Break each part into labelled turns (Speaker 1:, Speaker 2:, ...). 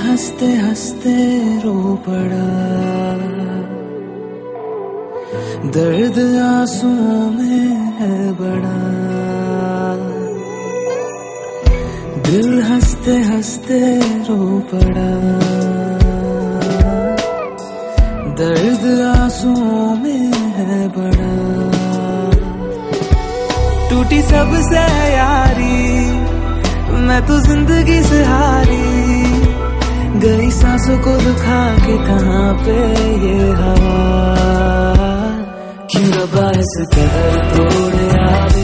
Speaker 1: हँसते हँसते रो पड़ा। दर्द आंसुओं में है बड़ा। दिल हँसते हँसते रो पड़ा। दर्द आंसुओं में है बड़ा। टूटी सबसे यारी मैं तो ज़िंदगी से हारी। गई सांसों को दुखा के कहाँ पे ये हवा? कदर तोड़े आवे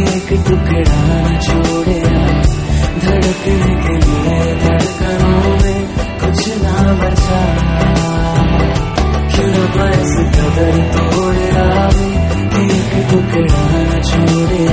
Speaker 1: एक टुकड़ा न छोड़े धड़कने के लिए धड़कनों में कुछ ना बचा। क्यों रबा इस कदर तोड़े आवे एक टुकड़ा न छोड़े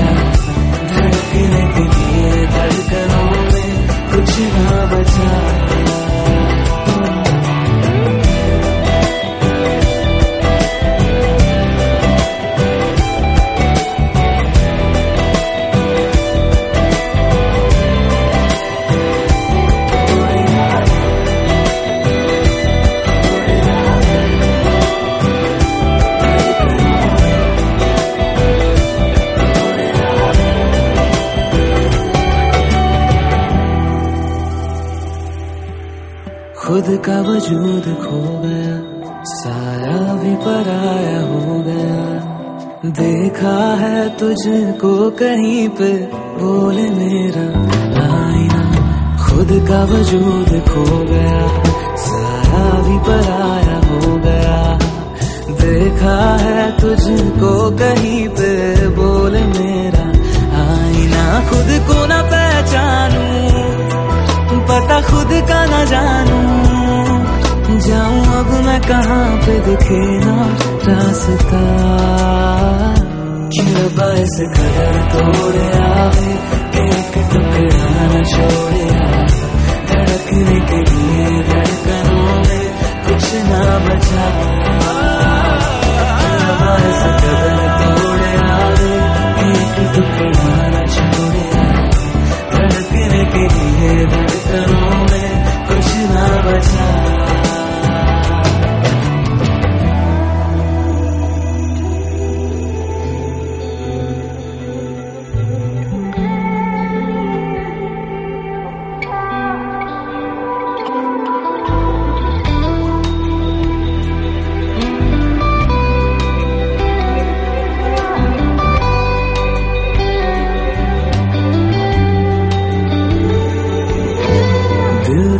Speaker 1: खुद का वजूद खो गया साया भी पराया हो गया। देखा है तुझको कहीं पे, बोल मेरा आईना। खुद का वजूद खो गया साया भी पराया हो गया। देखा है तुझको कहीं पे, बोल मेरा आईना। खुद को ना पहचानू, पता खुद का ना जानू। अब मैं कहाँ पे दिखे ना रास्ता? बस कदर तोड़े आवे, एक टुकड़ा न छोड़े धड़कने के लिए धड़कनों में कुछ ना बचा। बस कदर तोड़े आवे, एक टुकड़ा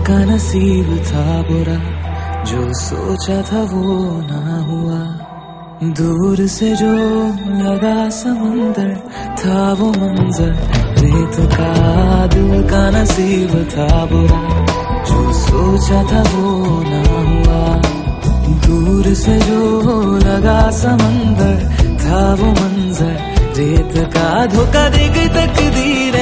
Speaker 1: का नसीब था बुरा, जो सोचा था वो ना हुआ। दूर से जो लगा समंदर, था वो मंजर। रेत का दिल का नसीब था बुरा, जो सोचा था वो ना हुआ। दूर से जो लगा समंदर, था वो मंजर। रेत का धोखा दे गई तकदीरें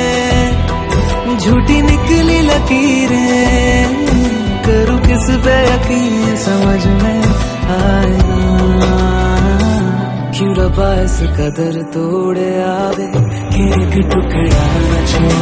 Speaker 1: झूठी निकली लकीरें। करूँ किस पे यकीन? समझ में आया क्यों रबा इस कदर तोड़े आवे? के टुकड़ा न